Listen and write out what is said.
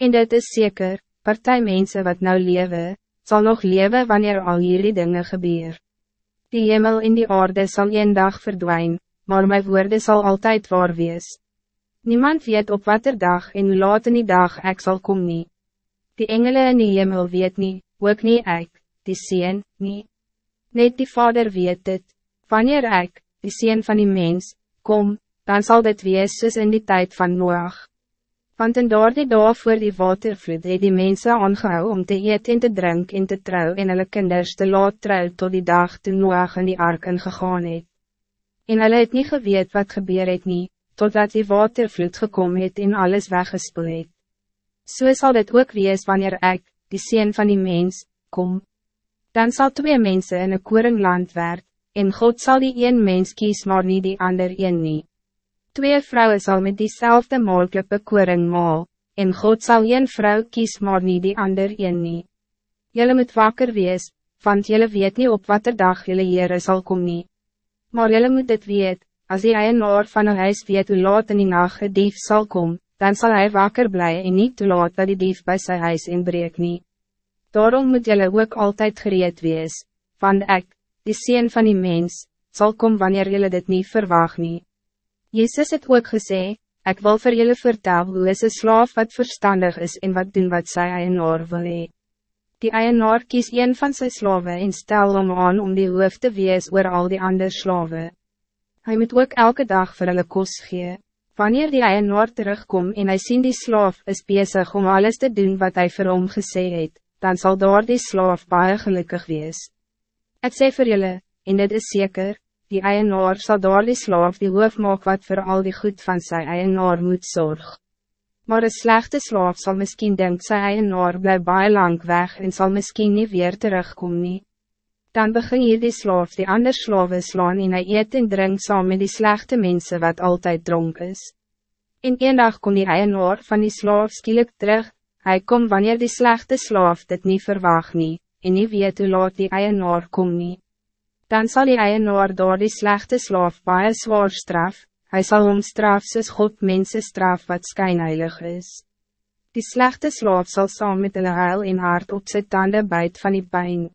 En dit is zeker, partij mensen wat nou leven, zal nog leven wanneer al hierdie dingen gebeur. Die hemel in die aarde zal een dag verdwijnen, maar mijn woorden zal altijd waar wees. Niemand weet op wat er dag en hoe laat in die dag ek zal komen. nie. Die engelen in die hemel weet niet, ook niet ek, die sien, niet. Net die vader weet het, wanneer ek, die sien van die mens, kom, dan zal dit wees soos in die tijd van Noach. Want in daardie dag voor die watervloed het die mensen aangehou om te eet en te drink en te trouw en hulle kinders te laat trouw tot die dag toen Noach in die ark ingegaan het. En hulle het nie geweet wat gebeur het nie, totdat die watervloed gekom het en alles weggespoel het. So sal dit ook wees wanneer ek, die sien van die mens, kom. Dan zal twee mensen in een koringland werd, en God zal die een mens kies maar niet die ander een nie. Twee vrouwen zal met diezelfde maalklippe koring maal, en God zal een vrouw kies maar niet die ander een nie. Jylle moet wakker wees, want jylle weet niet op wat er dag jylle Heere sal kom nie. Maar jylle moet dit weet, als die eienaar van een huis weet hoe laat in die nacht een dief zal komen, dan zal hij wakker blij en niet te laat dat die dief bij zijn huis inbreek nie. Daarom moet jylle ook altijd gereed wees, want ek, die sien van die mens, zal komen wanneer jylle dit niet verwacht nie. Jezus het ook gesê, ik wil voor jullie vertellen hoe is een slaaf wat verstandig is en wat doen wat sy eienaar wil hee. Die eienaar kies een van zijn slaven en stel om aan om die hoof te wees oor al die andere slaven. Hij moet ook elke dag voor hulle kos gee. Wanneer die eienaar terugkom en hij sien die slaaf is bezig om alles te doen wat hij voor hom gesê het, dan zal daar die slaaf baie gelukkig wees. Ik sê voor jullie, en dit is zeker, die eienaar zal door die slaaf die hoof maak wat voor al die goed van sy eienaar moet zorg. Maar een slechte slaaf zal misschien denken sy eienaar bly baie lang weg en zal misschien niet weer terugkomen. Nie. Dan begin hier die slaaf die ander slawe slaan en hy eet en drink saam met die slechte mensen wat altijd dronk is. In een dag kon die eienaar van die slaaf skielik terug, hij kom wanneer die slechte slaaf dit niet verwacht nie, en nie weet hoe laat die eienaar kom nie dan zal die eienaar door die slechte slaaf baie zwaar straf, hij zal om straf soos God mensen straf wat skynheilig is. Die slechte slaaf zal saam met hulle huil en hart op sy tanden bijt van die pijn.